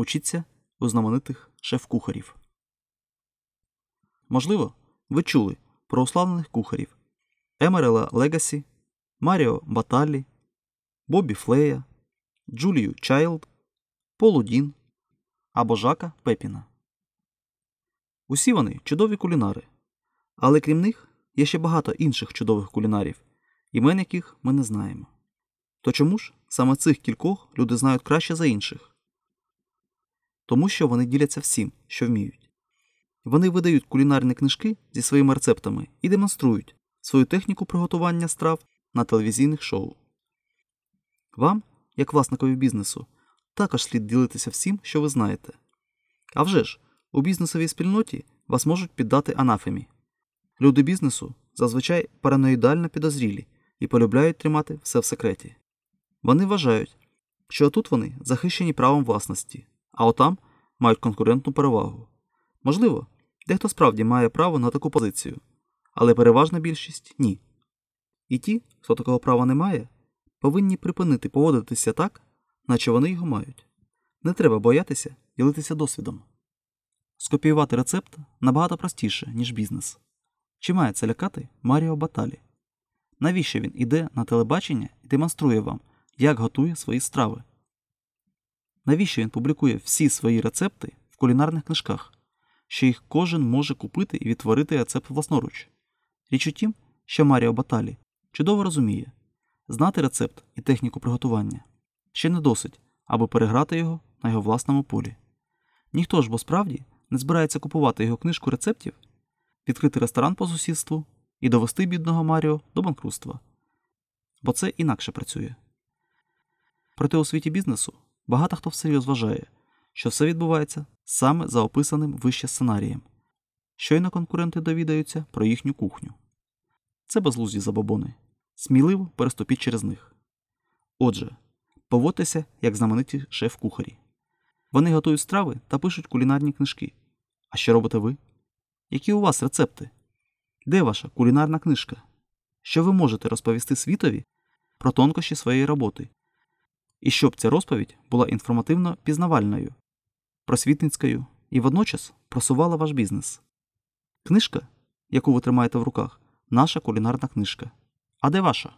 Учіться у знаменитих шеф-кухарів. Можливо, ви чули про уславлених кухарів Емерела Легасі, Маріо Баталлі, Бобі Флея, Джулію Чайлд, Полу Дін або Жака Пепіна. Усі вони чудові кулінари, але крім них є ще багато інших чудових кулінарів, імен яких ми не знаємо. То чому ж саме цих кількох люди знають краще за інших? Тому що вони діляться всім, що вміють. Вони видають кулінарні книжки зі своїми рецептами і демонструють свою техніку приготування страв на телевізійних шоу. Вам, як власникові бізнесу, також слід ділитися всім, що ви знаєте. А вже ж, у бізнесовій спільноті вас можуть піддати анафемі. Люди бізнесу зазвичай параноїдально підозрілі і полюбляють тримати все в секреті. Вони вважають, що тут вони захищені правом власності, а отам мають конкурентну перевагу. Можливо, дехто справді має право на таку позицію, але переважна більшість ні. І ті, хто такого права не має, повинні припинити поводитися так, наче вони його мають. Не треба боятися ділитися досвідом. Скопіювати рецепт набагато простіше, ніж бізнес. Чи має це лякати Маріо Баталі? Навіщо він іде на телебачення і демонструє вам, як готує свої страви? Навіщо він публікує всі свої рецепти в кулінарних книжках, що їх кожен може купити і відтворити рецепт власноруч? Річ у тім, що Маріо Баталі чудово розуміє, знати рецепт і техніку приготування ще не досить, аби переграти його на його власному полі. Ніхто ж бо справді не збирається купувати його книжку рецептів, відкрити ресторан по сусідству і довести бідного Маріо до банкрутства. Бо це інакше працює. Проте у світі бізнесу багато хто всерйоз вважає, що все відбувається саме за описаним вище сценарієм. Щойно конкуренти довідаються про їхню кухню. Це безглузді забобони. Сміливо переступіть через них. Отже, поводьтеся як знамениті шеф-кухарі. Вони готують страви та пишуть кулінарні книжки. А що робите ви? Які у вас рецепти? Де ваша кулінарна книжка? Що ви можете розповісти світові про тонкощі своєї роботи? І щоб ця розповідь була інформативно пізнавальною, просвітницькою і водночас просувала ваш бізнес. Книжка, яку ви тримаєте в руках, наша кулінарна книжка. А де ваша?